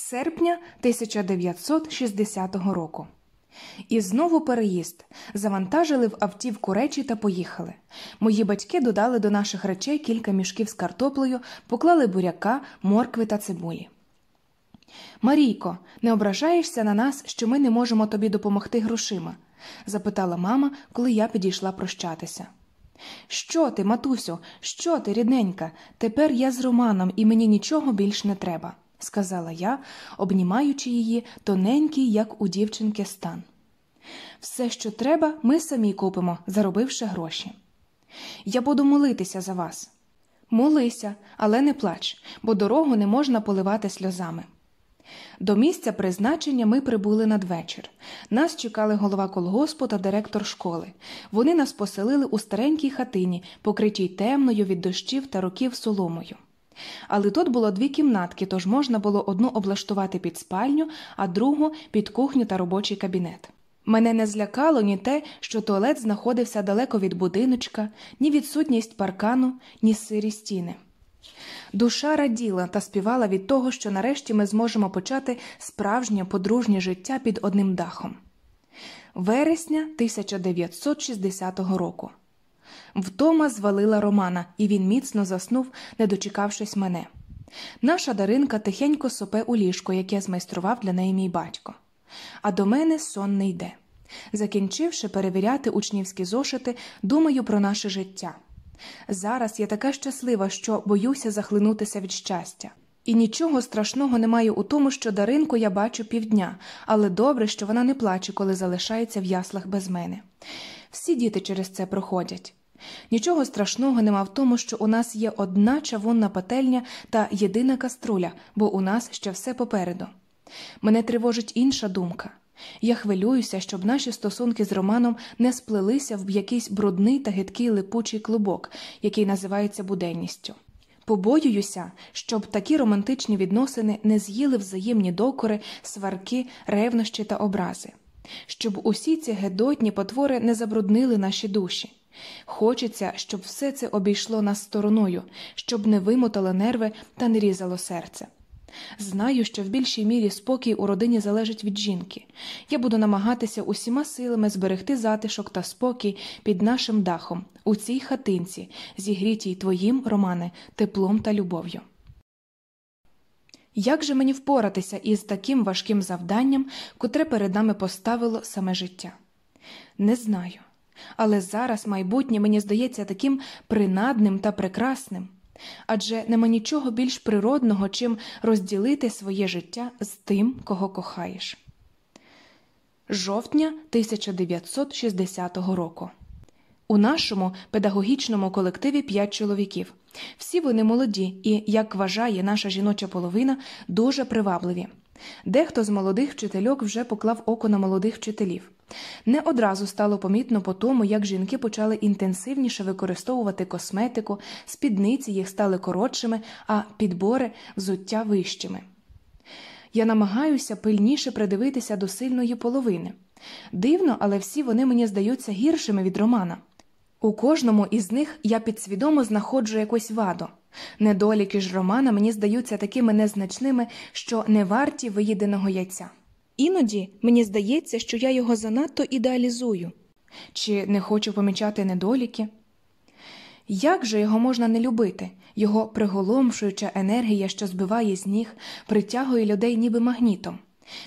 серпня 1960 року. І знову переїзд. Завантажили в автівку речі та поїхали. Мої батьки додали до наших речей кілька мішків з картоплею, поклали буряка, моркви та цибулі. Марійко, не ображаєшся на нас, що ми не можемо тобі допомогти грошима? запитала мама, коли я підійшла прощатися. Що ти, матусю, що ти, рідненька? Тепер я з Романом і мені нічого більш не треба, сказала я, обнімаючи її тоненький, як у дівчинки, стан. Все, що треба, ми самі купимо, заробивши гроші. Я буду молитися за вас. Молися, але не плач, бо дорогу не можна поливати сльозами. До місця призначення ми прибули надвечір. Нас чекали голова колгоспу та директор школи. Вони нас поселили у старенькій хатині, покритій темною від дощів та років соломою. Але тут було дві кімнатки, тож можна було одну облаштувати під спальню, а другу під кухню та робочий кабінет. Мене не злякало ні те, що туалет знаходився далеко від будиночка, ні відсутність паркану, ні сирі стіни. Душа раділа та співала від того, що нарешті ми зможемо почати справжнє подружнє життя під одним дахом. Вересня 1960 року. Втома звалила Романа, і він міцно заснув, не дочекавшись мене. Наша Даринка тихенько сопе у ліжко, яке змайстрував для неї мій батько. А до мене сон не йде. Закінчивши перевіряти учнівські зошити, думаю про наше життя. Зараз я така щаслива, що боюся захлинутися від щастя. І нічого страшного немає у тому, що Даринку я бачу півдня, але добре, що вона не плаче, коли залишається в яслах без мене. Всі діти через це проходять. Нічого страшного нема в тому, що у нас є одна чавунна пательня та єдина каструля, бо у нас ще все попереду. Мене тривожить інша думка. Я хвилююся, щоб наші стосунки з Романом не сплелися в якийсь брудний та гидкий липучий клубок, який називається буденністю. Побоююся, щоб такі романтичні відносини не з'їли взаємні докори, сварки, ревнощі та образи, щоб усі ці гедотні потвори не забруднили наші душі. Хочеться, щоб все це обійшло нас стороною, щоб не вимотало нерви та не різало серце. Знаю, що в більшій мірі спокій у родині залежить від жінки. Я буду намагатися усіма силами зберегти затишок та спокій під нашим дахом, у цій хатинці, зігрітій твоїм, Романе, теплом та любов'ю. Як же мені впоратися із таким важким завданням, котре перед нами поставило саме життя? Не знаю. Але зараз майбутнє мені здається таким принадним та прекрасним адже нема нічого більш природного, чим розділити своє життя з тим, кого кохаєш. Жовтня 1960 року. У нашому педагогічному колективі п'ять чоловіків. Всі вони молоді і, як вважає наша жіноча половина, дуже привабливі. Дехто з молодих вчительок вже поклав око на молодих вчителів. Не одразу стало помітно по тому, як жінки почали інтенсивніше використовувати косметику, спідниці їх стали коротшими, а підбори взуття вищими. Я намагаюся пильніше придивитися до сильної половини. Дивно, але всі вони мені здаються гіршими від Романа. У кожному із них я підсвідомо знаходжу якусь ваду. Недоліки ж Романа мені здаються такими незначними, що не варті виїденого яйця. Іноді мені здається, що я його занадто ідеалізую чи не хочу помічати недоліки. Як же його можна не любити? Його приголомшуюча енергія, що збиває з ніг, притягує людей ніби магнітом.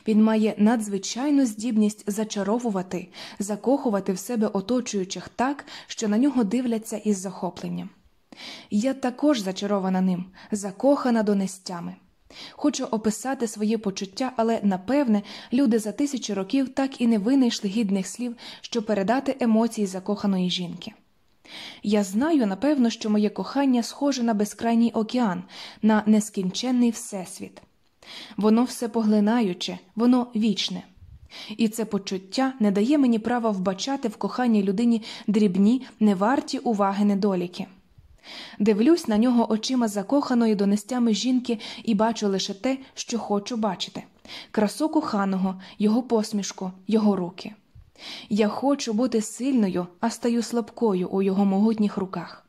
Він має надзвичайну здібність зачаровувати, закохувати в себе оточуючих так, що на нього дивляться із захопленням. Я також зачарована ним, закохана донестями. Хочу описати свої почуття, але напевне люди за тисячі років так і не винайшли гідних слів, щоб передати емоції закоханої жінки. Я знаю, напевно, що моє кохання схоже на безкрайній океан, на нескінченний всесвіт. Воно все поглинаюче, воно вічне. І це почуття не дає мені права вбачати в коханій людині дрібні, неварті уваги недоліки. Дивлюсь на нього очима закоханої донестями жінки і бачу лише те, що хочу бачити красу коханого, його посмішку, його руки. Я хочу бути сильною, а стаю слабкою у його могутніх руках.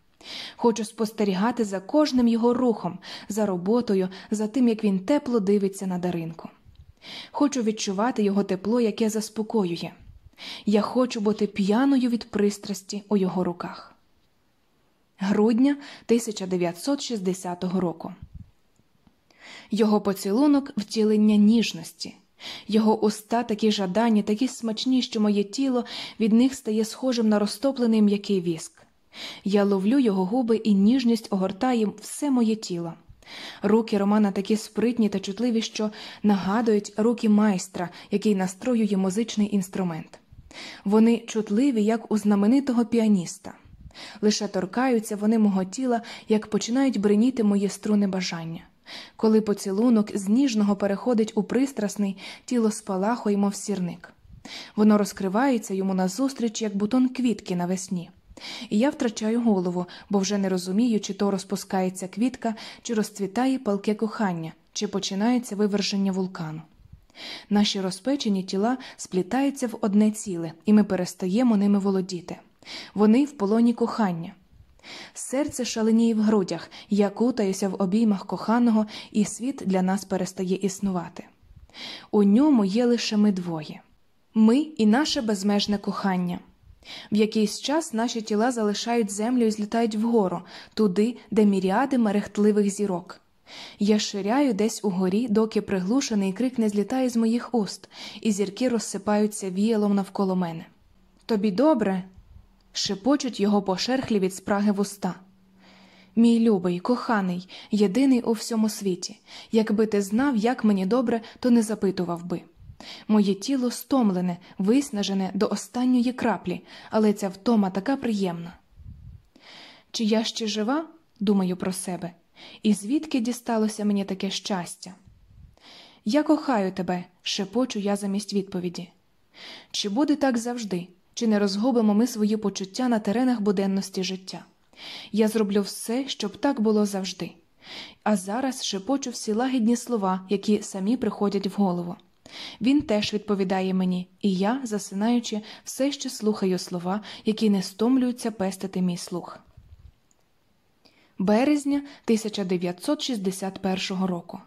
Хочу спостерігати за кожним його рухом, за роботою, за тим, як він тепло дивиться на даринку. Хочу відчувати його тепло, яке заспокоює. Я хочу бути п'яною від пристрасті у його руках. Грудня 1960 року. Його поцілунок втілення ніжності. Його уста такі жадані, такі смачні, що моє тіло від них стає схожим на розтоплений м'який віск. Я ловлю його губи, і ніжність огортає все моє тіло. Руки Романа такі спритні та чутливі, що нагадують руки майстра, який настроює музичний інструмент. Вони чутливі, як у знаменитого піаніста. Лише торкаються вони мого тіла, як починають бреніти мої струни бажання. Коли поцілунок з ніжного переходить у пристрасний, тіло спалахує, мов сірник. Воно розкривається йому назустріч, як бутон квітки навесні. І я втрачаю голову, бо вже не розумію, чи то розпускається квітка, чи розцвітає палке кохання, чи починається виверження вулкану. Наші розпечені тіла сплітаються в одне ціле, і ми перестаємо ними володіти. Вони в полоні кохання. Серце шаленіє в грудях, я кутаюся в обіймах коханого, і світ для нас перестає існувати. У ньому є лише ми двоє ми і наше безмежне кохання. В якийсь час наші тіла залишають землю і злітають вгору, туди, де міріади мерехтливих зірок. Я ширяю десь угорі, доки приглушений крик не злітає з моїх уст, і зірки розсипаються віялом навколо мене. Тобі добре? Шепочуть його пошерхлі від спраги вуста. Мій любий, коханий, єдиний у всьому світі. Якби ти знав, як мені добре, то не запитував би. Моє тіло стомлене, виснажене до останньої краплі, але ця втома така приємна. Чи я ще жива? думаю про себе, і звідки дісталося мені таке щастя? Я кохаю тебе, шепочу я замість відповіді. Чи буде так завжди, чи не розгубимо ми свої почуття на теренах буденності життя? Я зроблю все, щоб так було завжди. А зараз шепочу всі лагідні слова, які самі приходять в голову. Він теж відповідає мені, і я, засинаючи, все ще слухаю слова, які не стомлюються пестити мій слух. Березня 1961 року.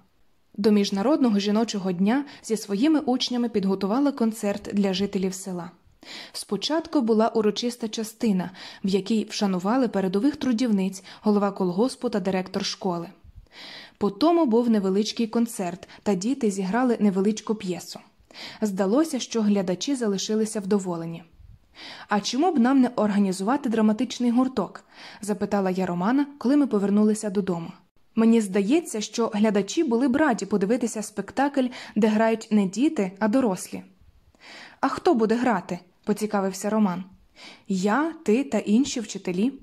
До Міжнародного жіночого дня зі своїми учнями підготувала концерт для жителів села. Спочатку була урочиста частина, в якій вшанували передових трудівниць, голова колгоспу та директор школи. По тому був невеличкий концерт, та діти зіграли невеличку п'єсу. Здалося, що глядачі залишилися вдоволені. А чому б нам не організувати драматичний гурток? запитала я Романа, коли ми повернулися додому. Мені здається, що глядачі були б раді подивитися спектакль, де грають не діти, а дорослі. А хто буде грати? Поцікавився Роман. Я, ти та інші вчителі.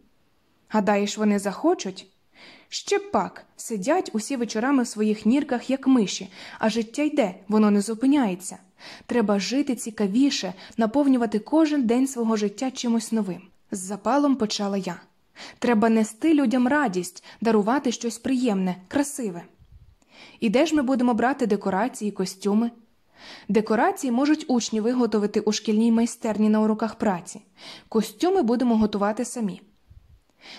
Гадаєш, вони захочуть? Ще пак сидять усі вечорами в своїх нірках, як миші, а життя йде, воно не зупиняється. Треба жити цікавіше, наповнювати кожен день свого життя чимось новим. З запалом почала я. Треба нести людям радість, дарувати щось приємне, красиве. І де ж ми будемо брати декорації, костюми? Декорації можуть учні виготовити у шкільній майстерні на уроках праці, костюми будемо готувати самі.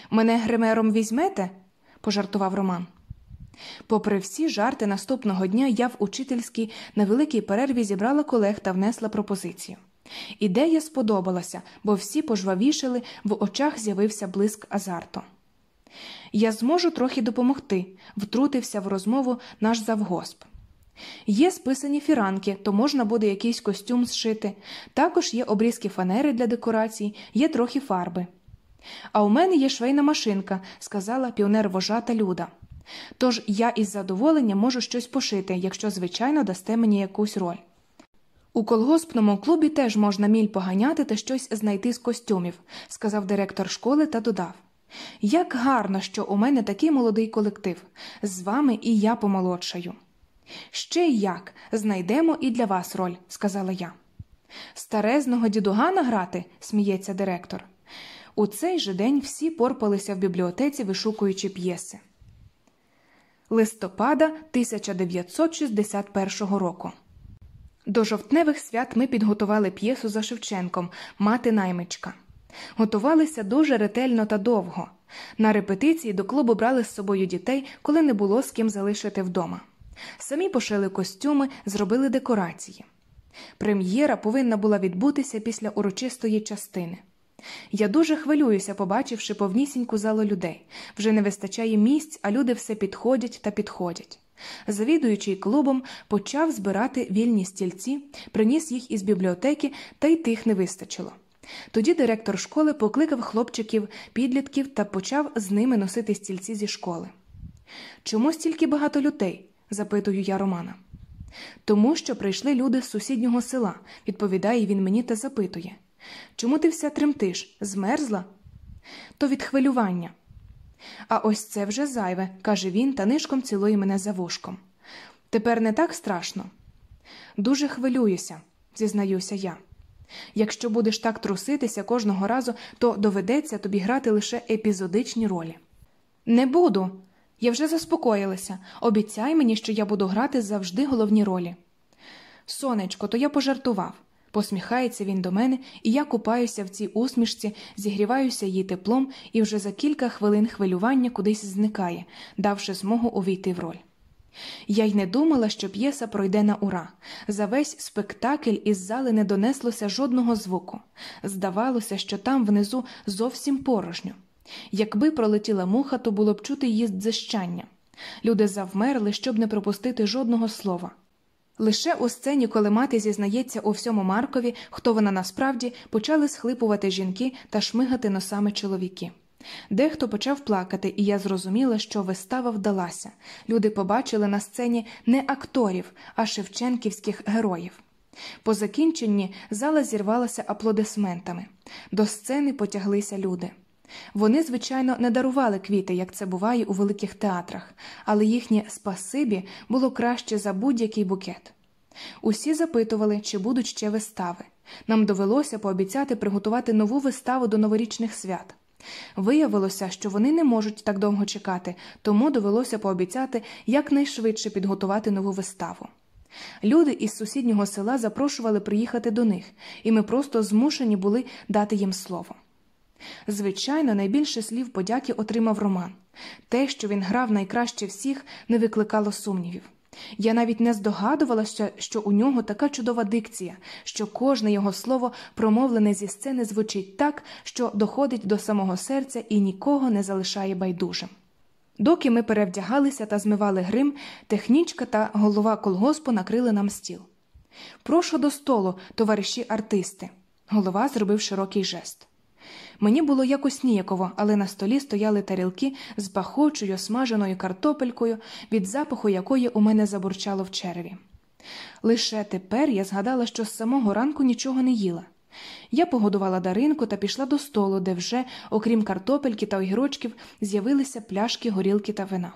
Мене гримером візьмете? пожартував Роман. Попри всі жарти наступного дня я в учительській на великій перерві зібрала колег та внесла пропозицію. Ідея сподобалася, бо всі пожвавішали, в очах з'явився блиск азарту. Я зможу трохи допомогти, втрутився в розмову наш завгосп. Є списані фіранки, то можна буде якийсь костюм зшити, також є обрізки фанери для декорацій, є трохи фарби. А у мене є швейна машинка, сказала піонер вожата Люда. Тож я із задоволенням можу щось пошити, якщо, звичайно, дасте мені якусь роль. У колгоспному клубі теж можна міль поганяти та щось знайти з костюмів, сказав директор школи та додав. Як гарно, що у мене такий молодий колектив, з вами і я помолодшаю. Ще як знайдемо і для вас роль, сказала я. Старезного дідугана грати, сміється директор. У цей же день всі порпалися в бібліотеці, вишукуючи п'єси. Листопада 1961 року. До жовтневих свят ми підготували п'єсу за Шевченком Мати наймичка. Готувалися дуже ретельно та довго. На репетиції до клубу брали з собою дітей, коли не було з ким залишити вдома. Самі пошили костюми, зробили декорації. Прем'єра повинна була відбутися після урочистої частини. Я дуже хвилююся, побачивши повнісіньку залу людей. Вже не вистачає місць, а люди все підходять та підходять. Завідуючий клубом почав збирати вільні стільці, приніс їх із бібліотеки, та й тих не вистачило. Тоді директор школи покликав хлопчиків, підлітків та почав з ними носити стільці зі школи. Чому стільки багато людей? Запитую я Романа. Тому що прийшли люди з сусіднього села, відповідає він мені та запитує Чому ти вся тремтиш? Змерзла? То від хвилювання. А ось це вже зайве, каже він та нишком цілує мене за вушком. Тепер не так страшно. Дуже хвилююся, зізнаюся я. Якщо будеш так труситися кожного разу, то доведеться тобі грати лише епізодичні ролі. Не буду. Я вже заспокоїлася. Обіцяй мені, що я буду грати завжди головні ролі. Сонечко, то я пожартував. Посміхається він до мене, і я купаюся в цій усмішці, зігріваюся її теплом, і вже за кілька хвилин хвилювання кудись зникає, давши змогу увійти в роль. Я й не думала, що п'єса пройде на ура. За весь спектакль із зали не донеслося жодного звуку. Здавалося, що там внизу зовсім порожньо. Якби пролетіла муха, то було б чути її дзищання. Люди завмерли, щоб не пропустити жодного слова. Лише у сцені, коли мати зізнається у всьому Маркові, хто вона насправді, почали схлипувати жінки та шмигати носами чоловіки. Дехто почав плакати, і я зрозуміла, що вистава вдалася. Люди побачили на сцені не акторів, а шевченківських героїв. По закінченні зала зірвалася аплодисментами. До сцени потяглися люди. Вони, звичайно, не дарували квіти, як це буває у великих театрах, але їхнє спасибі було краще за будь-який букет. Усі запитували, чи будуть ще вистави. Нам довелося пообіцяти приготувати нову виставу до новорічних свят. Виявилося, що вони не можуть так довго чекати, тому довелося пообіцяти якнайшвидше підготувати нову виставу. Люди із сусіднього села запрошували приїхати до них, і ми просто змушені були дати їм слово. Звичайно, найбільше слів подяки отримав Роман. Те, що він грав найкраще всіх, не викликало сумнівів. Я навіть не здогадувалася, що у нього така чудова дикція, що кожне його слово, промовлене зі сцени, звучить так, що доходить до самого серця і нікого не залишає байдужим. Доки ми перевдягалися та змивали грим, технічка та голова колгоспу накрили нам стіл. Прошу до столу, товариші артисти. Голова зробив широкий жест. Мені було якось ніяково, але на столі стояли тарілки з пахучою смаженою картопелькою, від запаху якої у мене забурчало в череві. Лише тепер я згадала, що з самого ранку нічого не їла. Я погодувала даринку та пішла до столу, де вже, окрім картопельки та огірочків, з'явилися пляшки, горілки та вина.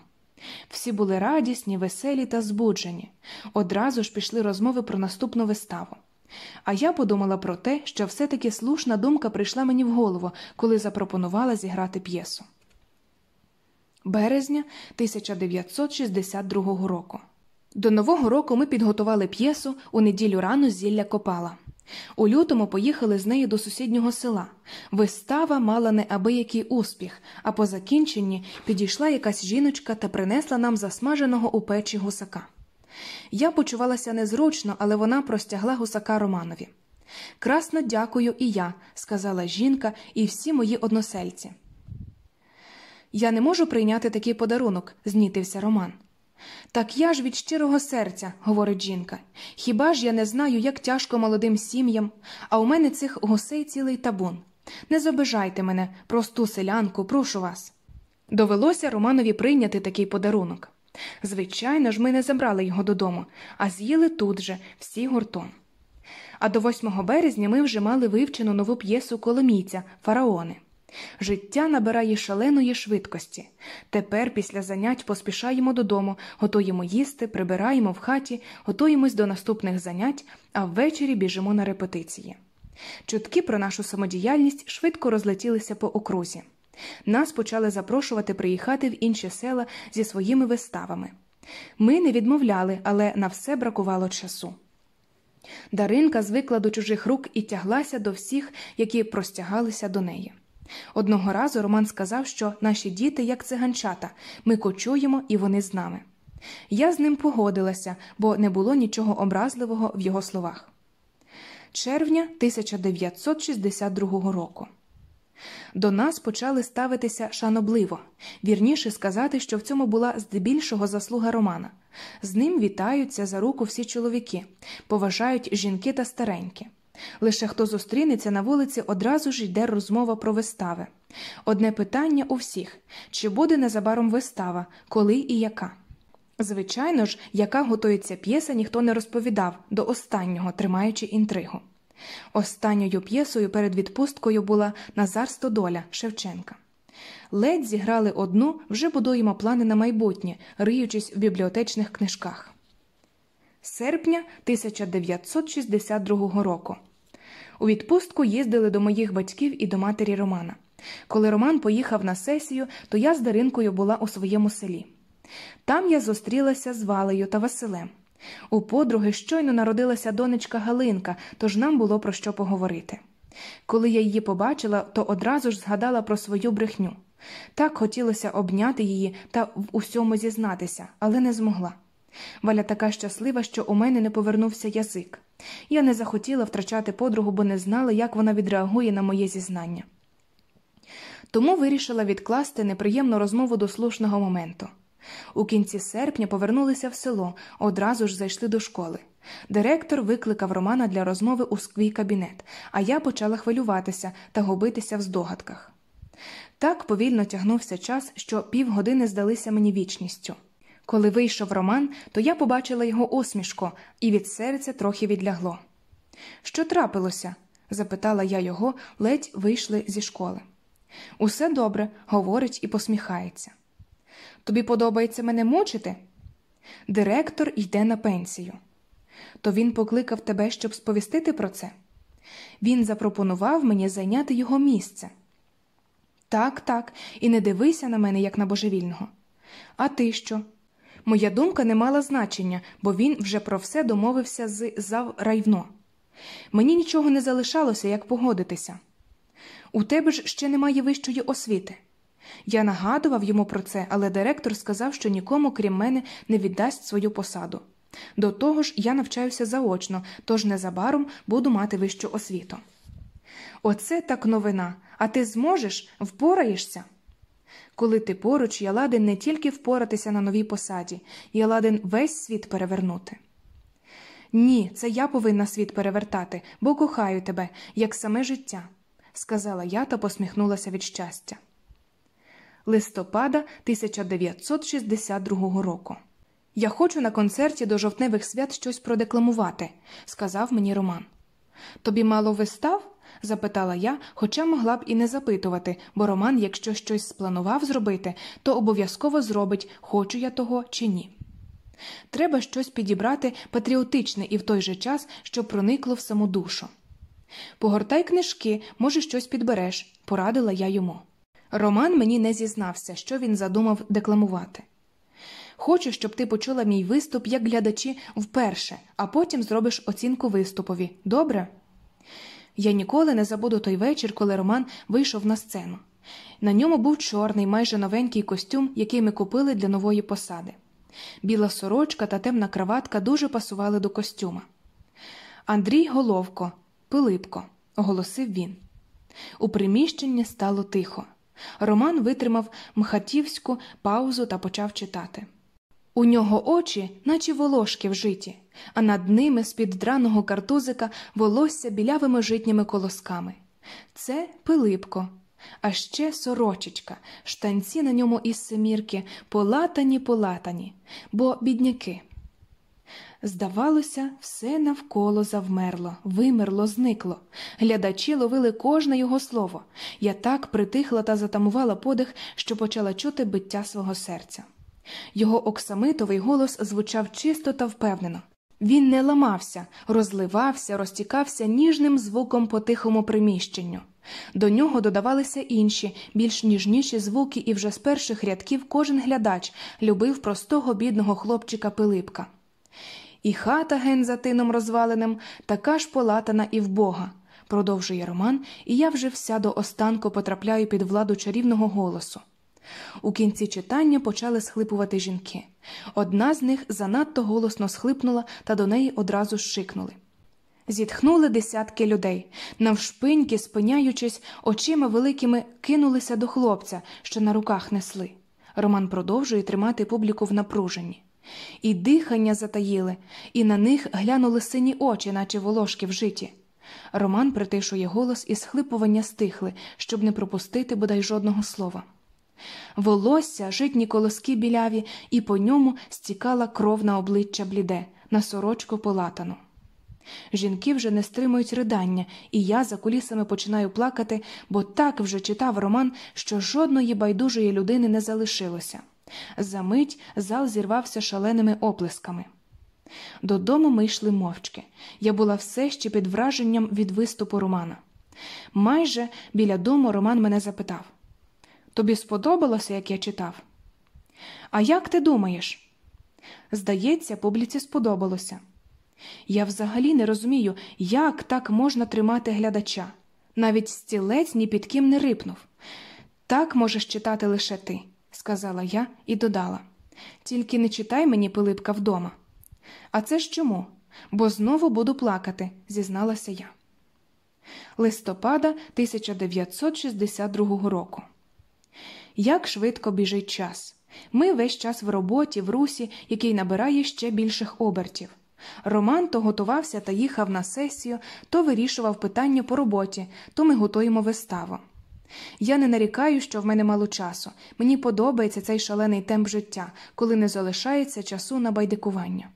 Всі були радісні, веселі та збуджені. Одразу ж пішли розмови про наступну виставу. А я подумала про те, що все-таки слушна думка прийшла мені в голову, коли запропонувала зіграти п'єсу. Березня 1962 року. До Нового року ми підготували п'єсу у неділю рано зілля Копала. У лютому поїхали з нею до сусіднього села. Вистава мала неабиякий успіх, а по закінченні підійшла якась жіночка та принесла нам засмаженого у печі гусака. Я почувалася незручно, але вона простягла гусака Романові. Красно дякую і я, сказала жінка, і всі мої односельці. Я не можу прийняти такий подарунок, знітився Роман. Так я ж від щирого серця, говорить жінка. Хіба ж я не знаю, як тяжко молодим сім'ям, а у мене цих гусей цілий табун. Не забижайте мене, просту селянку, прошу вас. Довелося Романові прийняти такий подарунок. Звичайно ж, ми не забрали його додому, а з'їли тут же, всі гуртом. А до 8 березня ми вже мали вивчену нову п'єсу Коломійця Фараони. Життя набирає шаленої швидкості. Тепер, після занять, поспішаємо додому, готуємо їсти, прибираємо в хаті, готуємось до наступних занять, а ввечері біжимо на репетиції. Чутки про нашу самодіяльність швидко розлетілися по окрузі. Нас почали запрошувати приїхати в інші села зі своїми виставами. Ми не відмовляли, але на все бракувало часу. Даринка звикла до чужих рук і тяглася до всіх, які простягалися до неї. Одного разу Роман сказав, що наші діти, як циганчата, ми кочуємо і вони з нами. Я з ним погодилася, бо не було нічого образливого в його словах. Червня 1962 року. До нас почали ставитися шанобливо, вірніше сказати, що в цьому була здебільшого заслуга Романа. З ним вітаються за руку всі чоловіки, поважають жінки та старенькі. Лише хто зустрінеться на вулиці, одразу ж йде розмова про вистави. Одне питання у всіх чи буде незабаром вистава, коли і яка. Звичайно ж, яка готується п'єса, ніхто не розповідав до останнього, тримаючи інтригу. Останньою п'єсою перед відпусткою була Назар Стодоля Шевченка. Ледь зіграли одну, вже будуємо плани на майбутнє, риючись в бібліотечних книжках. Серпня 1962 року. У відпустку їздили до моїх батьків і до матері Романа. Коли Роман поїхав на сесію, то я з Даринкою була у своєму селі. Там я зустрілася з Валею та Василем. У подруги щойно народилася донечка Галинка, тож нам було про що поговорити. Коли я її побачила, то одразу ж згадала про свою брехню. Так хотілося обняти її та в усьому зізнатися, але не змогла. Валя така щаслива, що у мене не повернувся язик. Я не захотіла втрачати подругу, бо не знала, як вона відреагує на моє зізнання. Тому вирішила відкласти неприємну розмову до слушного моменту. У кінці серпня повернулися в село, одразу ж зайшли до школи. Директор викликав Романа для розмови у свій кабінет, а я почала хвилюватися та губитися в здогадках. Так повільно тягнувся час, що півгодини здалися мені вічністю. Коли вийшов Роман, то я побачила його усмішку, і від серця трохи відлягло. Що трапилося? запитала я його, ледь вийшли зі школи. Усе добре, говорить і посміхається. Тобі подобається мене мучити? Директор йде на пенсію. То він покликав тебе, щоб сповістити про це. Він запропонував мені зайняти його місце. Так, так, і не дивися на мене, як на божевільного. А ти що? Моя думка не мала значення, бо він вже про все домовився з заврайвно. Мені нічого не залишалося, як погодитися. У тебе ж ще немає вищої освіти. Я нагадував йому про це, але директор сказав, що нікому, крім мене, не віддасть свою посаду. До того ж, я навчаюся заочно, тож незабаром буду мати вищу освіту. Оце так новина. А ти зможеш впораєшся? Коли ти поруч, я ладен не тільки впоратися на новій посаді, я ладен весь світ перевернути. Ні, це я повинна світ перевертати, бо кохаю тебе, як саме життя, сказала я та посміхнулася від щастя. Листопада 1962 року. Я хочу на концерті до жовтневих свят щось продекламувати, сказав мені Роман. Тобі мало вистав? запитала я, хоча могла б і не запитувати, бо Роман, якщо щось спланував зробити, то обов'язково зробить, хочу я того чи ні. Треба щось підібрати патріотичне і в той же час, щоб проникло в саму душу. Погортай книжки, може, щось підбереш, порадила я йому. Роман мені не зізнався, що він задумав декламувати. Хочу, щоб ти почула мій виступ як глядачі вперше, а потім зробиш оцінку виступові. Добре? Я ніколи не забуду той вечір, коли Роман вийшов на сцену. На ньому був чорний, майже новенький костюм, який ми купили для нової посади. Біла сорочка та темна краватка дуже пасували до костюма. Андрій Головко, Пилипко, оголосив він. У приміщенні стало тихо. Роман витримав мхатівську паузу та почав читати. У нього очі, наче волошки в житі, а над ними з під драного картузика волосся білявими житніми колосками. Це Пилипко, а ще сорочечка, штанці на ньому із семірки, полатані, полатані, бо бідняки. Здавалося, все навколо завмерло, вимерло, зникло. Глядачі ловили кожне його слово. Я так притихла та затамувала подих, що почала чути биття свого серця. Його оксамитовий голос звучав чисто та впевнено. Він не ламався, розливався, розтікався ніжним звуком по тихому приміщенню. До нього додавалися інші, більш ніжніші звуки, і вже з перших рядків кожен глядач любив простого бідного хлопчика Пилипка. І хата ген за тином розваленим, така ж полатана і вбога, продовжує Роман, і я вже вся до останку потрапляю під владу чарівного голосу. У кінці читання почали схлипувати жінки. Одна з них занадто голосно схлипнула та до неї одразу шикнули. Зітхнули десятки людей, навшпиньки, спиняючись, очима великими кинулися до хлопця, що на руках несли. Роман продовжує тримати публіку в напруженні. І дихання затаїли, і на них глянули сині очі, наче волошки в житі. Роман притишує голос, і схлипування стихли, щоб не пропустити бодай жодного слова. Волосся, житні колоски біляві, і по ньому стікала кров на обличчя бліде, на сорочку полатану. Жінки вже не стримують ридання, і я за кулісами починаю плакати, бо так вже читав роман, що жодної байдужої людини не залишилося. Замить зал зірвався шаленими оплесками. Додому ми йшли мовчки. Я була все ще під враженням від виступу Романа. Майже біля дому Роман мене запитав Тобі сподобалося, як я читав? А як ти думаєш? Здається, публіці сподобалося. Я взагалі не розумію, як так можна тримати глядача. Навіть стілець ні під ким не рипнув. Так можеш читати лише ти, сказала я і додала. Тільки не читай мені Пилипка вдома. А це ж чому? Бо знову буду плакати, зізналася я. Листопада 1962 року. Як швидко біжить час. Ми весь час в роботі, в русі, який набирає ще більших обертів. Роман то готувався та їхав на сесію, то вирішував питання по роботі, то ми готуємо виставу. Я не нарікаю, що в мене мало часу. Мені подобається цей шалений темп життя, коли не залишається часу на байдикування.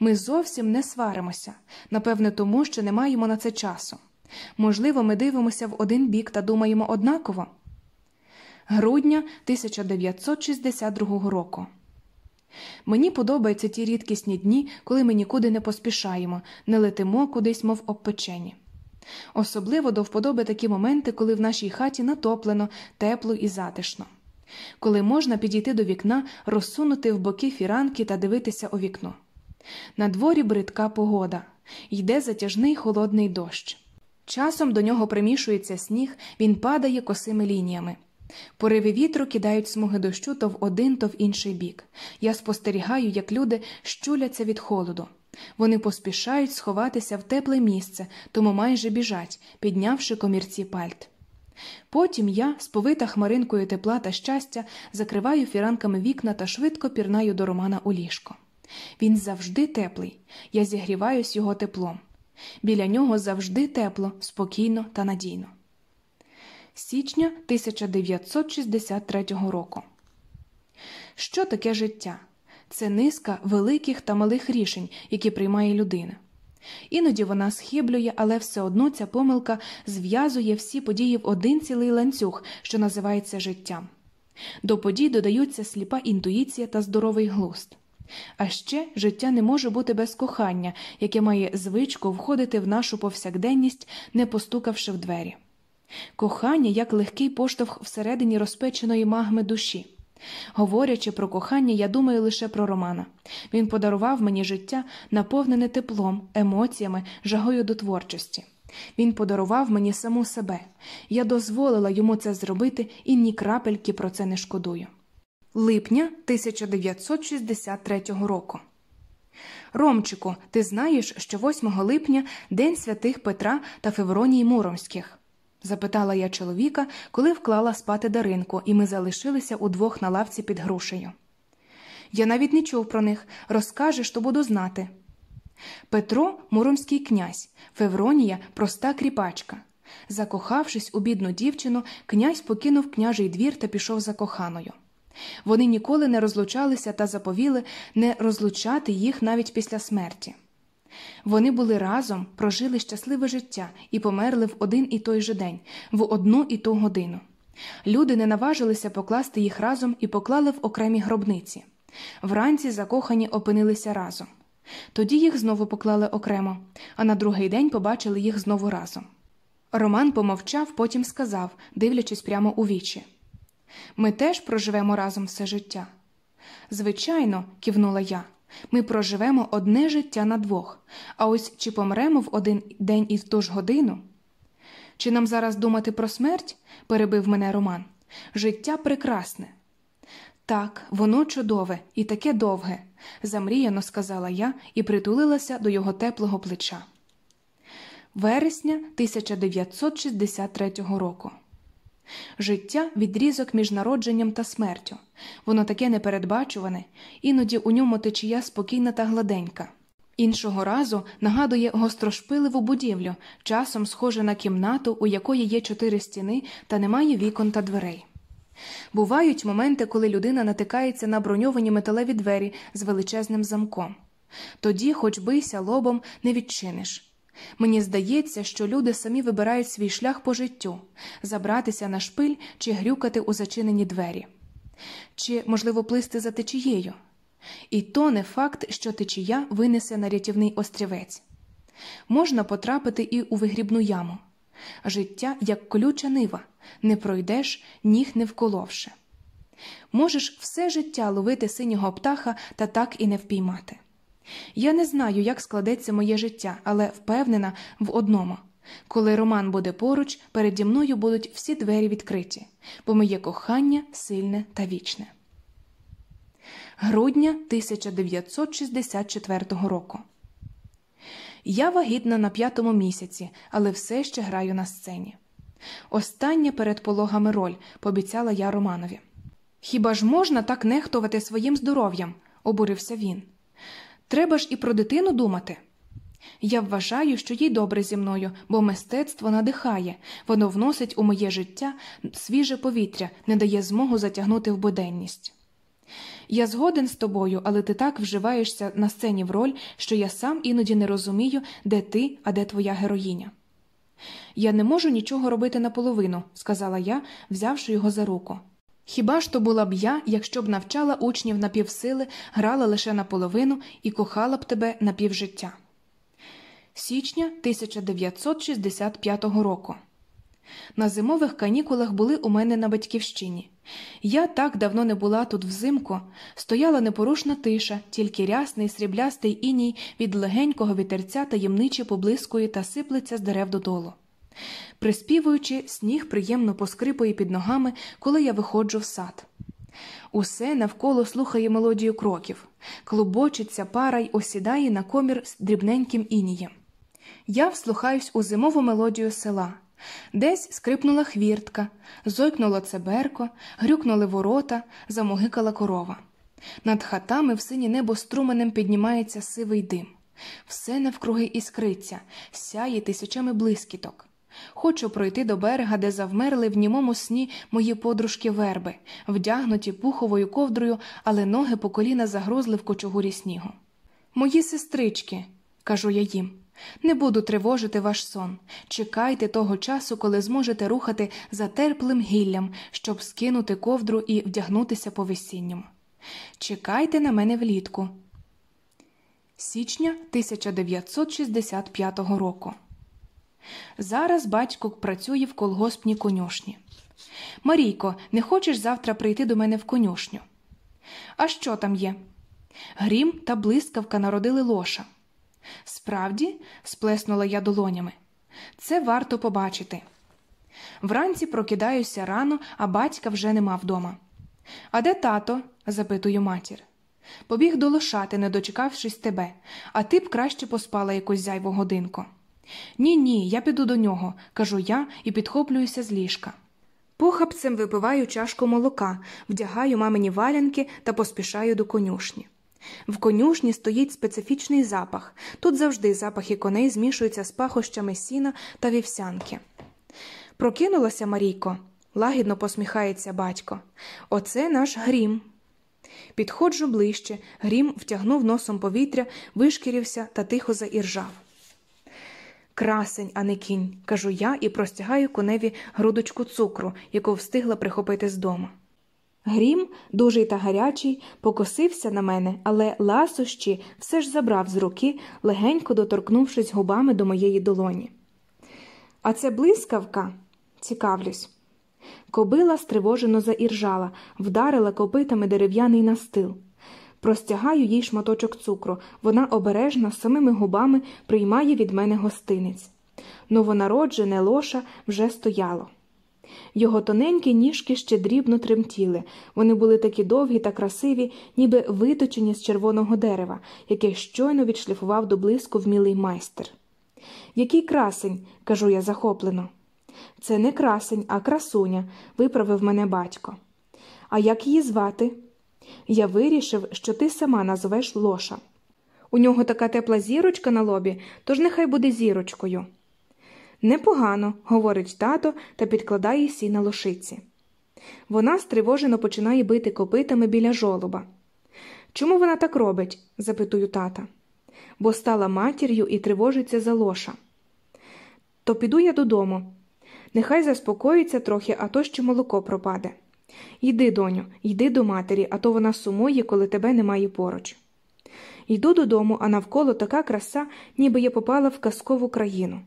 Ми зовсім не сваримося, напевне, тому що не маємо на це часу. Можливо, ми дивимося в один бік та думаємо однаково. Грудня 1962 року. Мені подобаються ті рідкісні дні, коли ми нікуди не поспішаємо, не летимо кудись, мов обпечені. Особливо до вподоби такі моменти, коли в нашій хаті натоплено, тепло і затишно, коли можна підійти до вікна, розсунути в боки фіранки та дивитися у вікно. На дворі бридка погода, йде затяжний холодний дощ. Часом до нього примішується сніг, він падає косими лініями. Пориви вітру кидають смуги дощу то в один, то в інший бік. Я спостерігаю, як люди щуляться від холоду. Вони поспішають сховатися в тепле місце, тому майже біжать, піднявши комірці пальт. Потім я, сповита хмаринкою тепла та щастя, закриваю фіранками вікна та швидко пірнаю до Романа у ліжко. Він завжди теплий, я зігріваюсь його теплом. Біля нього завжди тепло, спокійно та надійно січня 1963 року. Що таке життя? Це низка великих та малих рішень, які приймає людина. Іноді вона схиблює, але все одно ця помилка зв'язує всі події в один цілий ланцюг, що називається життям. До подій додаються сліпа інтуїція та здоровий глузд. А ще життя не може бути без кохання, яке має звичку входити в нашу повсякденність, не постукавши в двері. Кохання як легкий поштовх всередині розпеченої магми душі. Говорячи про кохання, я думаю лише про Романа. Він подарував мені життя, наповнене теплом, емоціями, жагою до творчості. Він подарував мені саму себе. Я дозволила йому це зробити і ні крапельки про це не шкодую. Липня 1963 року. Ромчику, ти знаєш, що 8 липня День святих Петра та Февронії Муромських запитала я чоловіка, коли вклала спати Даринку, і ми залишилися удвох на лавці під грушею. Я навіть не чув про них. Розкажеш, то буду знати. Петро муромський князь, Февронія проста кріпачка. Закохавшись у бідну дівчину, князь покинув княжий двір та пішов за коханою. Вони ніколи не розлучалися та заповіли не розлучати їх навіть після смерті. Вони були разом, прожили щасливе життя і померли в один і той же день, в одну і ту годину. Люди не наважилися покласти їх разом і поклали в окремі гробниці. Вранці закохані опинилися разом. Тоді їх знову поклали окремо, а на другий день побачили їх знову разом. Роман помовчав, потім сказав, дивлячись прямо у вічі Ми теж проживемо разом все життя. Звичайно, кивнула я. Ми проживемо одне життя на двох, а ось чи помремо в один день і в ту ж годину? Чи нам зараз думати про смерть? перебив мене Роман. Життя прекрасне. Так, воно чудове і таке довге, замріяно сказала я і притулилася до його теплого плеча. Вересня 1963 року. Життя відрізок між народженням та смертю. Воно таке непередбачуване, іноді у ньому течія спокійна та гладенька. Іншого разу нагадує гострошпиливу будівлю, часом схоже на кімнату, у якої є чотири стіни та немає вікон та дверей. Бувають моменти, коли людина натикається на броньовані металеві двері з величезним замком. Тоді, хоч бийся лобом, не відчиниш. Мені здається, що люди самі вибирають свій шлях по життю забратися на шпиль чи грюкати у зачинені двері, чи, можливо, плисти за течією. І то не факт, що течія винесе на рятівний острівець. Можна потрапити і у вигрібну яму. Життя, як колюча нива, не пройдеш, ніг не вколовши. Можеш все життя ловити синього птаха та так і не впіймати. Я не знаю, як складеться моє життя, але впевнена в одному коли Роман буде поруч, переді мною будуть всі двері відкриті, бо моє кохання сильне та вічне. Грудня 1964 року. Я вагітна на п'ятому місяці, але все ще граю на сцені. Остання перед пологами роль, пообіцяла я Романові. Хіба ж можна так нехтувати своїм здоров'ям? обурився він. Треба ж і про дитину думати. Я вважаю, що їй добре зі мною, бо мистецтво надихає, воно вносить у моє життя свіже повітря, не дає змогу затягнути в буденність. Я згоден з тобою, але ти так вживаєшся на сцені в роль, що я сам іноді не розумію, де ти, а де твоя героїня. Я не можу нічого робити наполовину, сказала я, взявши його за руку. Хіба ж то була б я, якщо б навчала учнів на півсили, грала лише наполовину і кохала б тебе на півжиття. Січня 1965 року. На зимових канікулах були у мене на батьківщині. Я так давно не була тут взимку, стояла непорушна тиша, тільки рясний сріблястий іній від легенького вітерця таємниче поблискує та сиплеться з дерев додолу. Приспівуючи, сніг приємно поскрипує під ногами, коли я виходжу в сад. Усе навколо слухає мелодію кроків, клубочиться пара й осідає на комір з дрібненьким інієм. Я вслухаюсь у зимову мелодію села. Десь скрипнула хвіртка, зойкнуло цеберко, грюкнули ворота, замогикала корова. Над хатами в синє небо струменем піднімається сивий дим. Все навкруги іскриться, сяє тисячами блискіток. Хочу пройти до берега, де завмерли в німому сні мої подружки верби, вдягнуті пуховою ковдрою, але ноги по коліна загрозли в кочугурі снігу. Мої сестрички, кажу я їм. Не буду тривожити ваш сон. Чекайте того часу, коли зможете рухати за терплим гіллям, щоб скинути ковдру і вдягнутися по весінньому. Чекайте на мене влітку. Січня 1965 року. Зараз батько працює в колгоспній конюшні. Марійко, не хочеш завтра прийти до мене в конюшню? А що там є? Грім та блискавка народили лоша. Справді, сплеснула я долонями, це варто побачити. Вранці прокидаюся рано, а батька вже нема вдома. А де тато? запитую матір. Побіг до лошати, не дочекавшись тебе, а ти б краще поспала якусь зайву годинку. Ні, ні, я піду до нього, кажу я і підхоплююся з ліжка. Похапцем випиваю чашку молока, вдягаю мамині валянки та поспішаю до конюшні. В конюшні стоїть специфічний запах. Тут завжди запахи коней змішуються з пахощами сіна та вівсянки. Прокинулася Марійко, лагідно посміхається батько. Оце наш грім. Підходжу ближче, грім втягнув носом повітря, вишкірився та тихо заіржав. Красень, а не кінь, кажу я і простягаю коневі грудочку цукру, яку встигла прихопити з дому. Грім, дужий та гарячий, покосився на мене, але ласощі все ж забрав з руки, легенько доторкнувшись губами до моєї долоні. А це блискавка, цікавлюсь. Кобила стривожено заіржала, вдарила копитами дерев'яний настил. Простягаю їй шматочок цукру. Вона обережно самими губами приймає від мене гостинець. Новонароджене лоша вже стояло. Його тоненькі ніжки ще дрібно тремтіли. Вони були такі довгі та красиві, ніби виточені з червоного дерева, яке щойно відшліфував до блиску вмілий майстер. Який красень, кажу я захоплено. Це не красень, а красуня, виправив мене батько. А як її звати? Я вирішив, що ти сама назвеш лоша. У нього така тепла зірочка на лобі, тож нехай буде зірочкою. Непогано, говорить тато та підкладає сі на лошиці. Вона стривожено починає бити копитами біля жолоба. Чому вона так робить? запитую тата. Бо стала матір'ю і тривожиться за лоша. То піду я додому. Нехай заспокоїться трохи, а то ще молоко пропаде. Йди, доню, йди до матері, а то вона сумує, коли тебе немає поруч. Йду додому, а навколо така краса, ніби я попала в казкову країну.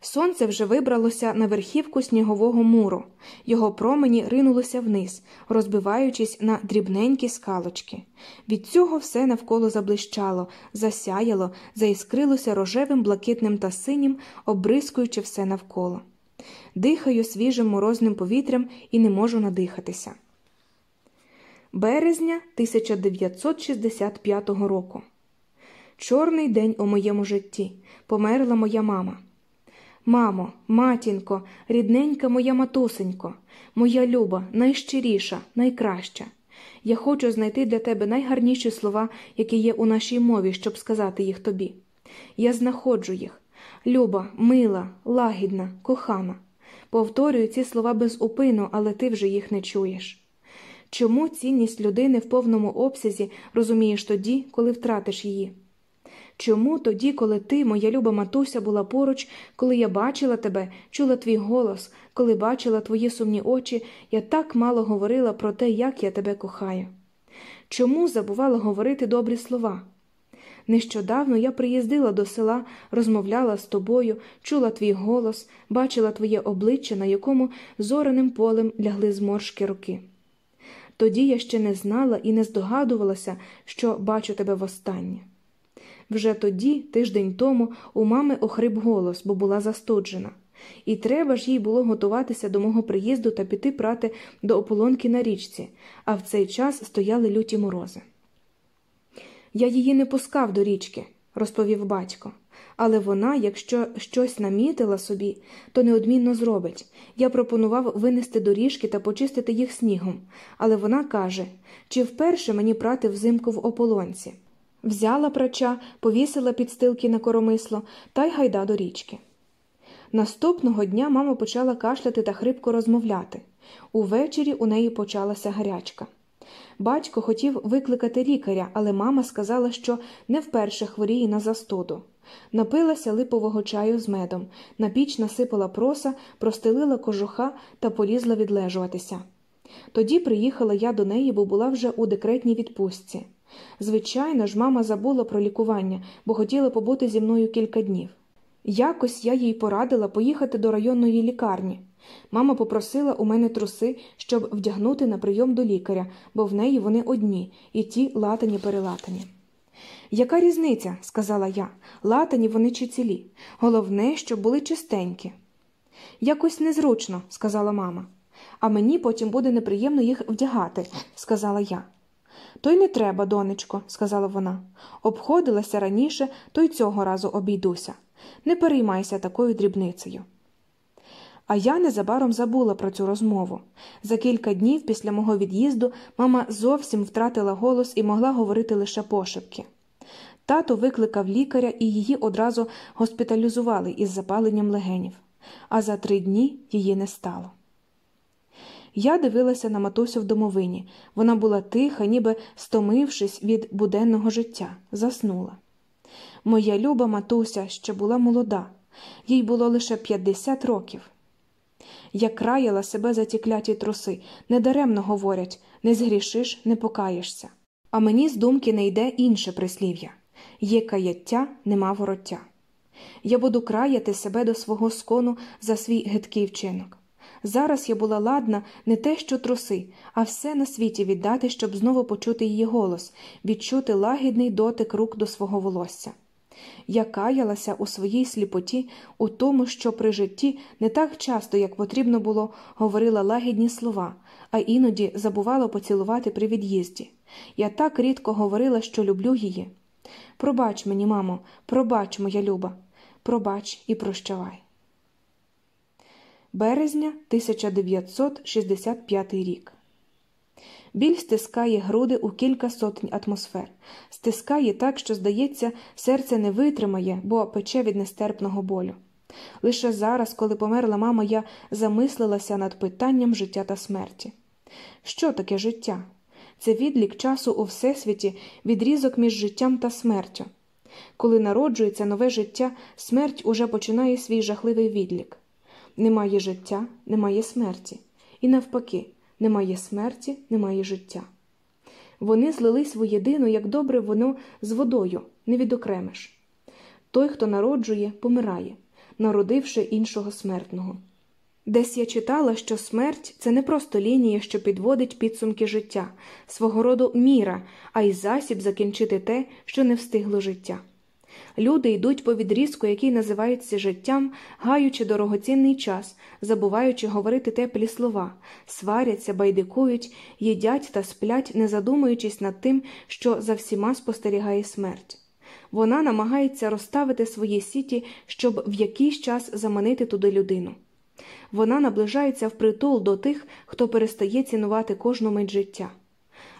Сонце вже вибралося на верхівку снігового муру, його промені ринулося вниз, розбиваючись на дрібненькі скалочки. Від цього все навколо заблищало, засяяло, заіскрилося рожевим, блакитним та синім, обрискуючи все навколо. Дихаю свіжим морозним повітрям і не можу надихатися. Березня 1965 року. Чорний день у моєму житті. Померла моя мама. Мамо, матінко, рідненька моя матусенько, моя люба, найщиріша, найкраща. Я хочу знайти для тебе найгарніші слова, які є у нашій мові, щоб сказати їх тобі. Я знаходжу їх. Люба, мила, лагідна, кохана. Повторюю ці слова без упину, але ти вже їх не чуєш. Чому цінність людини в повному обсязі розумієш тоді, коли втратиш її? Чому тоді, коли ти, моя люба матуся, була поруч, коли я бачила тебе, чула твій голос, коли бачила твої сумні очі, я так мало говорила про те, як я тебе кохаю? Чому забувала говорити добрі слова? Нещодавно я приїздила до села, розмовляла з тобою, чула твій голос, бачила твоє обличчя, на якому зораним полем лягли зморшки руки. Тоді я ще не знала і не здогадувалася, що бачу тебе востаннє. Вже тоді, тиждень тому, у мами охрип голос, бо була застуджена, і треба ж їй було готуватися до мого приїзду та піти прати до ополонки на річці, а в цей час стояли люті морози. Я її не пускав до річки, розповів батько, але вона, якщо щось намітила собі, то неодмінно зробить. Я пропонував винести доріжки та почистити їх снігом, але вона каже чи вперше мені прати взимку в ополонці. Взяла прача, повісила підстилки на коромисло та й гайда до річки. Наступного дня мама почала кашляти та хрипко розмовляти. Увечері у неї почалася гарячка. Батько хотів викликати лікаря, але мама сказала, що не вперше хворіє на застуду. Напилася липового чаю з медом, на піч насипала проса, простелила кожуха та полізла відлежуватися. Тоді приїхала я до неї, бо була вже у декретній відпустці. Звичайно ж, мама забула про лікування, бо хотіла побути зі мною кілька днів. Якось я їй порадила поїхати до районної лікарні. Мама попросила у мене труси, щоб вдягнути на прийом до лікаря, бо в неї вони одні, і ті латані перелатані. Яка різниця? сказала я, латані вони чи цілі. Головне, щоб були чистенькі. Якось незручно, сказала мама. А мені потім буде неприємно їх вдягати, сказала я. То й не треба, донечко, сказала вона. Обходилася раніше, то й цього разу обійдуся. Не переймайся такою дрібницею. А я незабаром забула про цю розмову. За кілька днів після мого від'їзду мама зовсім втратила голос і могла говорити лише пошепки. Тато викликав лікаря і її одразу госпіталізували із запаленням легенів, а за три дні її не стало. Я дивилася на матусю в домовині. Вона була тиха, ніби стомившись від буденного життя, заснула. Моя люба матуся ще була молода, їй було лише 50 років. Я краяла себе за ті кляті труси, недаремно говорять не згрішиш, не покаєшся. А мені з думки не йде інше прислів'я є каяття, нема вороття. Я буду краяти себе до свого скону за свій гидкий вчинок. Зараз я була ладна не те, що труси, а все на світі віддати, щоб знову почути її голос, відчути лагідний дотик рук до свого волосся. Я каялася у своїй сліпоті, у тому, що при житті не так часто, як потрібно було, говорила лагідні слова, а іноді забувала поцілувати при від'їзді. Я так рідко говорила, що люблю її. Пробач мені, мамо, пробач, моя люба, пробач і прощавай. Березня 1965 рік. Біль стискає груди у кілька сотень атмосфер, стискає так, що, здається, серце не витримає, бо пече від нестерпного болю. Лише зараз, коли померла мама, я замислилася над питанням життя та смерті. Що таке життя? Це відлік часу у всесвіті, відрізок між життям та смертю. Коли народжується нове життя, смерть уже починає свій жахливий відлік. Немає життя, немає смерті. І навпаки, немає смерті, немає життя. Вони злились воєдино, як добре воно з водою, не відокремиш. Той, хто народжує, помирає, народивши іншого смертного. Десь я читала, що смерть це не просто лінія, що підводить підсумки життя, свого роду міра, а й засіб закінчити те, що не встигло життя. Люди йдуть по відрізку, який називається життям, гаючи дорогоцінний час, забуваючи говорити теплі слова, сваряться, байдикують, їдять та сплять, не задумуючись над тим, що за всіма спостерігає смерть. Вона намагається розставити свої сіті, щоб в якийсь час заманити туди людину. Вона наближається впритул до тих, хто перестає цінувати кожну мить життя.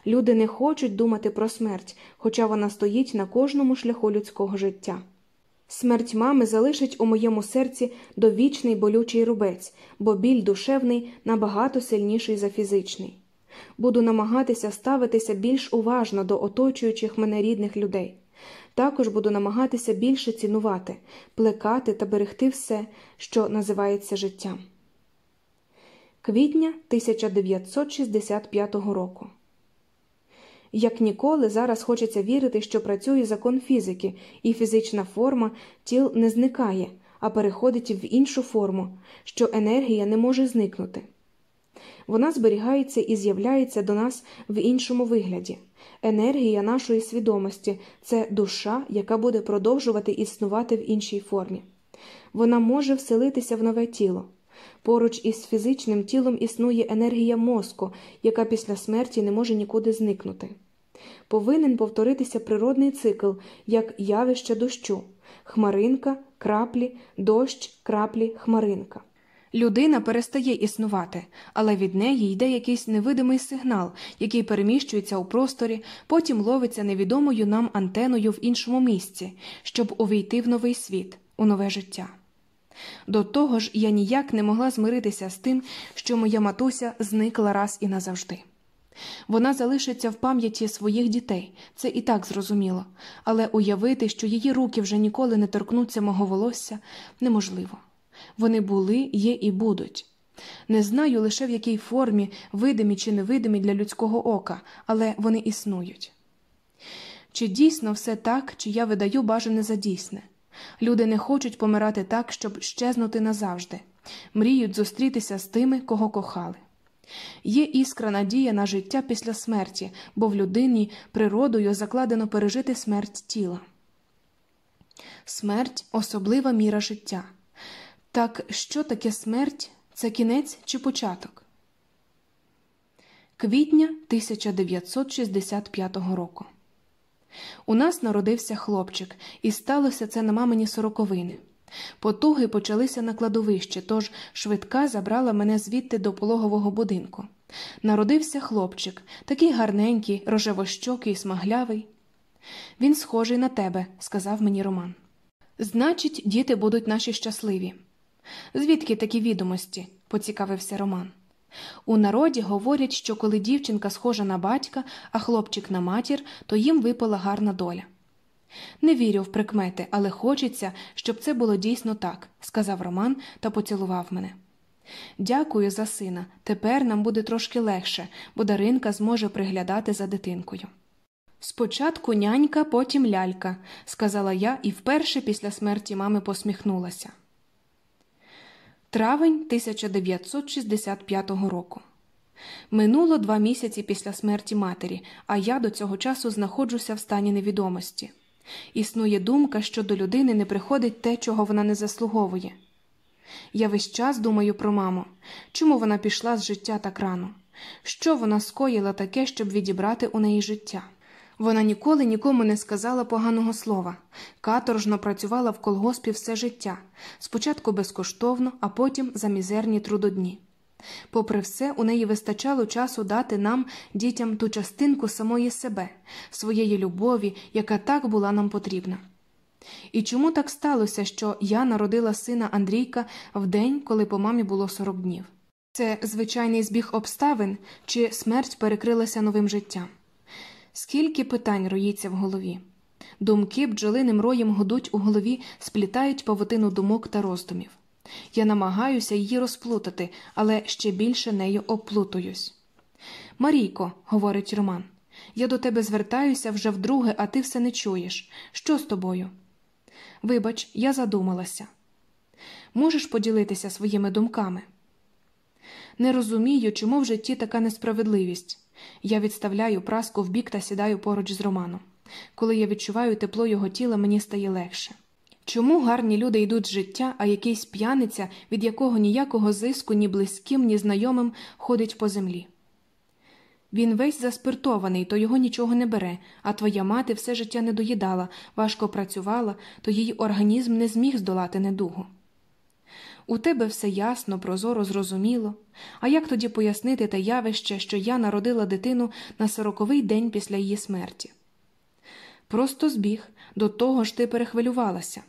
Люди не хочуть думати про смерть, хоча вона стоїть на кожному шляху людського життя. Смерть мами залишить у моєму серці довічний болючий рубець, бо біль душевний набагато сильніший за фізичний. Буду намагатися ставитися більш уважно до оточуючих мене рідних людей. Також буду намагатися більше цінувати, плекати та берегти все, що називається життям. Квітня 1965 року. Як ніколи, зараз хочеться вірити, що працює закон фізики, і фізична форма тіл не зникає, а переходить в іншу форму, що енергія не може зникнути. Вона зберігається і з'являється до нас в іншому вигляді. Енергія нашої свідомості це душа, яка буде продовжувати існувати в іншій формі. Вона може вселитися в нове тіло. Поруч із фізичним тілом існує енергія мозку, яка після смерті не може нікуди зникнути. Повинен повторитися природний цикл, як явище дощу хмаринка, краплі, дощ, краплі, хмаринка. Людина перестає існувати, але від неї йде якийсь невидимий сигнал, який переміщується у просторі, потім ловиться невідомою нам антеною в іншому місці, щоб увійти в новий світ, у нове життя. До того ж, я ніяк не могла змиритися з тим, що моя матуся зникла раз і назавжди. Вона залишиться в пам'яті своїх дітей, це і так зрозуміло, але уявити, що її руки вже ніколи не торкнуться мого волосся, неможливо. Вони були, є і будуть. Не знаю лише в якій формі, видимі чи невидимі для людського ока, але вони існують. Чи дійсно все так, чи я видаю бажане за дійсне? Люди не хочуть помирати так, щоб щезнути назавжди, мріють зустрітися з тими, кого кохали. Є іскра надія на життя після смерті, бо в людині природою закладено пережити смерть тіла. Смерть особлива міра життя. Так що таке смерть? Це кінець чи початок? Квітня 1965 року. У нас народився хлопчик, і сталося це на мамині сороковини. Потуги почалися на кладовищі, тож швидка забрала мене звідти до пологового будинку. Народився хлопчик, такий гарненький, рожевощокий, смаглявий. Він схожий на тебе, сказав мені Роман. Значить, діти будуть наші щасливі. Звідки такі відомості? поцікавився Роман. У народі говорять, що коли дівчинка схожа на батька, а хлопчик на матір, то їм випала гарна доля. Не вірю в прикмети, але хочеться, щоб це було дійсно так, сказав Роман та поцілував мене. Дякую за сина. Тепер нам буде трошки легше, бо Даринка зможе приглядати за дитинкою. Спочатку нянька, потім лялька, сказала я і вперше після смерті мами посміхнулася. Травень 1965 року. Минуло два місяці після смерті матері, а я до цього часу знаходжуся в стані невідомості. Існує думка, що до людини не приходить те, чого вона не заслуговує. Я весь час думаю про маму, чому вона пішла з життя так рано, що вона скоїла таке, щоб відібрати у неї життя. Вона ніколи нікому не сказала поганого слова, каторжно працювала в колгоспі все життя, спочатку безкоштовно, а потім за мізерні трудодні. Попри все, у неї вистачало часу дати нам, дітям, ту частинку самої себе, своєї любові, яка так була нам потрібна. І чому так сталося, що я народила сина Андрійка в день, коли по мамі було 40 днів? Це звичайний збіг обставин, чи смерть перекрилася новим життям? Скільки питань роїться в голові? Думки бджолиним роєм годуть у голові, сплітають павутину думок та роздумів. Я намагаюся її розплутати, але ще більше нею оплутуюсь. Марійко, говорить Роман, я до тебе звертаюся вже вдруге, а ти все не чуєш. Що з тобою? Вибач, я задумалася. Можеш поділитися своїми думками? Не розумію, чому в житті така несправедливість. Я відставляю праску в бік та сідаю поруч з Романом. Коли я відчуваю тепло його тіла, мені стає легше. Чому гарні люди йдуть з життя, а якийсь п'яниця, від якого ніякого зиску ні близьким, ні знайомим ходить по землі? Він весь заспиртований, то його нічого не бере, а твоя мати все життя не доїдала, важко працювала, то її організм не зміг здолати недугу. У тебе все ясно, прозоро, зрозуміло. А як тоді пояснити те явище, що я народила дитину на сороковий день після її смерті? Просто збіг, до того ж ти перехвилювалася.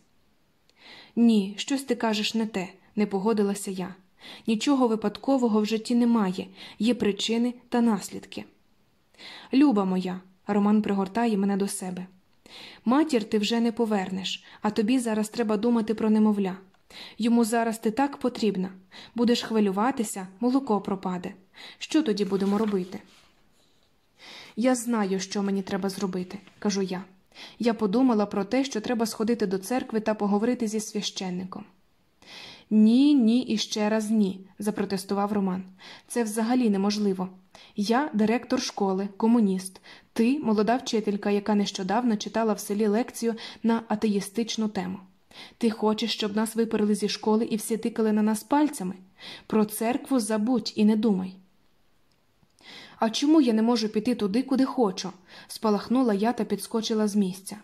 Ні, щось ти кажеш не те, не погодилася я. Нічого випадкового в житті немає, є причини та наслідки. Люба моя, Роман пригортає мене до себе. Матір ти вже не повернеш, а тобі зараз треба думати про немовля. Йому зараз ти так потрібна. Будеш хвилюватися, молоко пропаде. Що тоді будемо робити? Я знаю, що мені треба зробити, кажу я. Я подумала про те, що треба сходити до церкви та поговорити зі священником. Ні, ні і ще раз ні, запротестував Роман. Це взагалі неможливо. Я директор школи, комуніст, ти молода вчителька, яка нещодавно читала в селі лекцію на атеїстичну тему. Ти хочеш, щоб нас виперли зі школи і всі тикали на нас пальцями? Про церкву забудь і не думай. А чому я не можу піти туди, куди хочу? спалахнула я та підскочила з місця.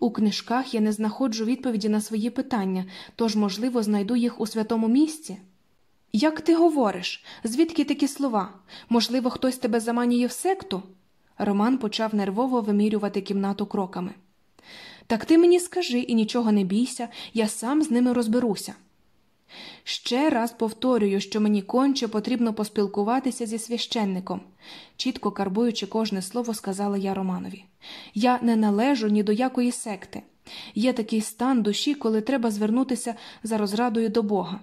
У книжках я не знаходжу відповіді на свої питання, тож, можливо, знайду їх у святому місці. Як ти говориш? Звідки такі слова? Можливо, хтось тебе заманює в секту? Роман почав нервово вимірювати кімнату кроками. Так ти мені скажи і нічого не бійся, я сам з ними розберуся. Ще раз повторюю, що мені конче потрібно поспілкуватися зі священником, чітко карбуючи кожне слово, сказала я Романові. Я не належу ні до якої секти. Є такий стан душі, коли треба звернутися за розрадою до Бога.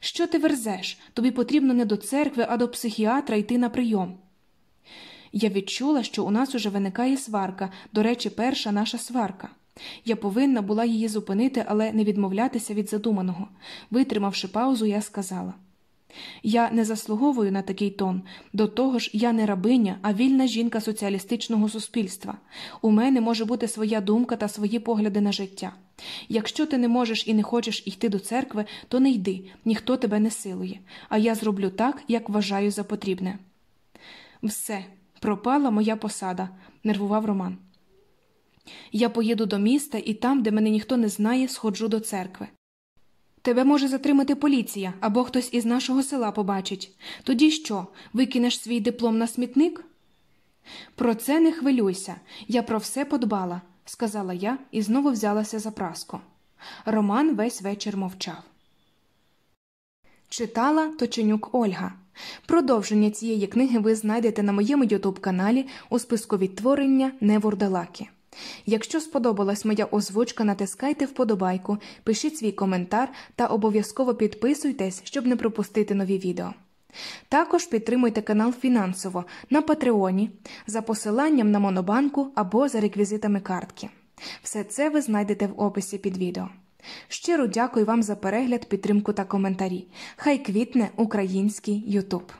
Що ти верзеш? Тобі потрібно не до церкви, а до психіатра йти на прийом. Я відчула, що у нас уже виникає сварка, до речі, перша наша сварка. Я повинна була її зупинити, але не відмовлятися від задуманого. Витримавши паузу, я сказала Я не заслуговую на такий тон. До того ж, я не рабиня, а вільна жінка соціалістичного суспільства. У мене може бути своя думка та свої погляди на життя. Якщо ти не можеш і не хочеш йти до церкви, то не йди, ніхто тебе не силує, а я зроблю так, як вважаю за потрібне. Все, пропала моя посада, нервував Роман. Я поїду до міста і там, де мене ніхто не знає, сходжу до церкви. Тебе може затримати поліція або хтось із нашого села побачить. Тоді що, викинеш свій диплом на смітник? Про це не хвилюйся, я про все подбала, сказала я і знову взялася за праску. Роман весь вечір мовчав. Читала Точенюк Ольга. Продовження цієї книги ви знайдете на моєму ютуб каналі у списку відтворення Невурдалаки. Якщо сподобалась моя озвучка, натискайте вподобайку, пишіть свій коментар та обов'язково підписуйтесь, щоб не пропустити нові відео. Також підтримуйте канал фінансово на Патреоні за посиланням на Монобанку або за реквізитами картки. Все це ви знайдете в описі під відео. Щиро дякую вам за перегляд, підтримку та коментарі. Хай квітне український Ютуб.